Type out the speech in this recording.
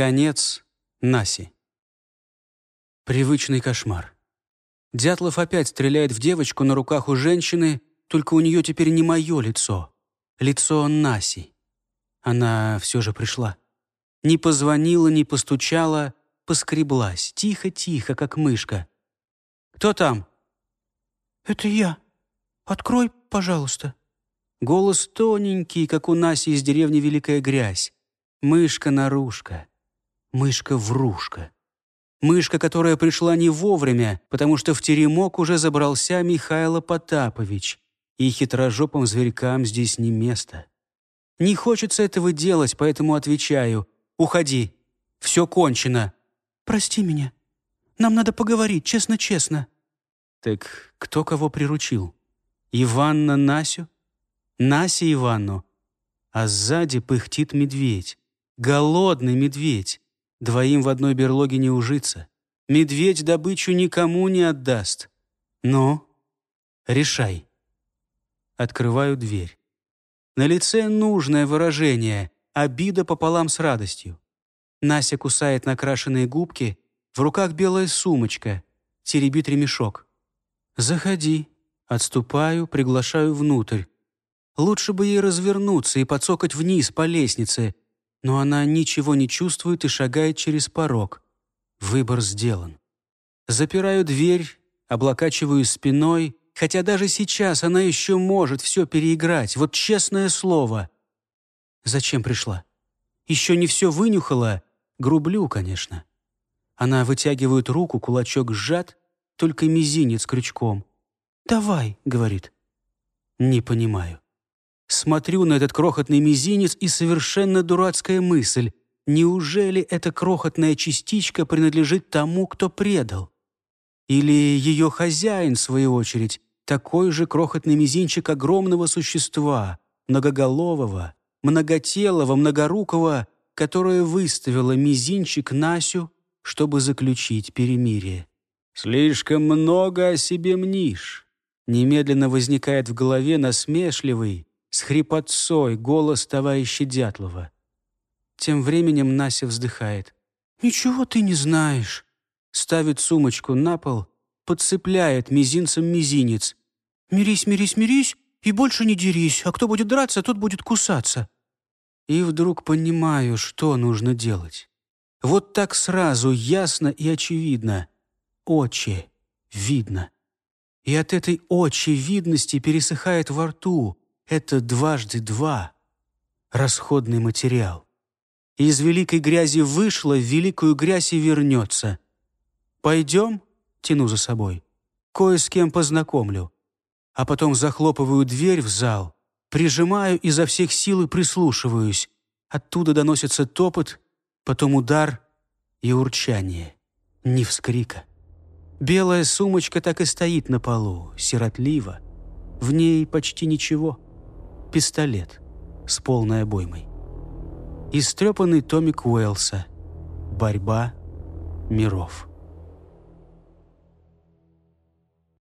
Конец Наси. Привычный кошмар. Дятлов опять стреляет в девочку на руках у женщины, только у нее теперь не мое лицо. Лицо Наси. Она все же пришла. Не позвонила, не постучала, поскреблась. Тихо-тихо, как мышка. «Кто там?» «Это я. Открой, пожалуйста». Голос тоненький, как у Наси из деревни Великая Грязь. Мышка-нарушка. Мышка-врушка. Мышка, которая пришла не вовремя, потому что в теремок уже забрался Михайло Потапович, и хитрожопым зверькам здесь не место. Не хочется этого делать, поэтому отвечаю. «Уходи. Все кончено». «Прости меня. Нам надо поговорить, честно-честно». Так кто кого приручил? Иванна Насю? Нася Иванну? А сзади пыхтит медведь. Голодный медведь. Двоим в одной берлоге не ужиться. Медведь добычу никому не отдаст. Ну, решай. Открываю дверь. На лице нужное выражение, обида пополам с радостью. Нася кусает накрашенные губки, в руках белая сумочка, теребит ремешок. «Заходи». Отступаю, приглашаю внутрь. Лучше бы ей развернуться и подсокать вниз по лестнице, но она ничего не чувствует и шагает через порог. Выбор сделан. Запираю дверь, облокачиваю спиной, хотя даже сейчас она еще может все переиграть, вот честное слово. Зачем пришла? Еще не все вынюхала? Грублю, конечно. Она вытягивает руку, кулачок сжат, только мизинец крючком. «Давай», — говорит. Не понимаю. Смотрю на этот крохотный мизинец и совершенно дурацкая мысль. Неужели эта крохотная частичка принадлежит тому, кто предал? Или ее хозяин, в свою очередь, такой же крохотный мизинчик огромного существа, многоголового, многотелого, многорукого, которое выставило мизинчик Насю, чтобы заключить перемирие. «Слишком много о себе мнишь». Немедленно возникает в голове насмешливый, с хрипотцой голос товарища Дятлова. Тем временем Нася вздыхает. «Ничего ты не знаешь». Ставит сумочку на пол, подцепляет мизинцем мизинец. «Мирись, мирись, мирись, и больше не дерись, а кто будет драться, тот будет кусаться». И вдруг понимаю, что нужно делать. Вот так сразу, ясно и очевидно. Очи видно. И от этой очевидности пересыхает во рту, это дважды два. Расходный материал. Из великой грязи вышло, в великую грязь и вернется. «Пойдем?» — тяну за собой. «Кое с кем познакомлю». А потом захлопываю дверь в зал, прижимаю изо всех сил и прислушиваюсь. Оттуда доносится топот, потом удар и урчание. Не вскрика. Белая сумочка так и стоит на полу, сиротливо. В ней почти ничего — пистолет с полной обоймой. Истрепанный томик Уэллса «Борьба миров».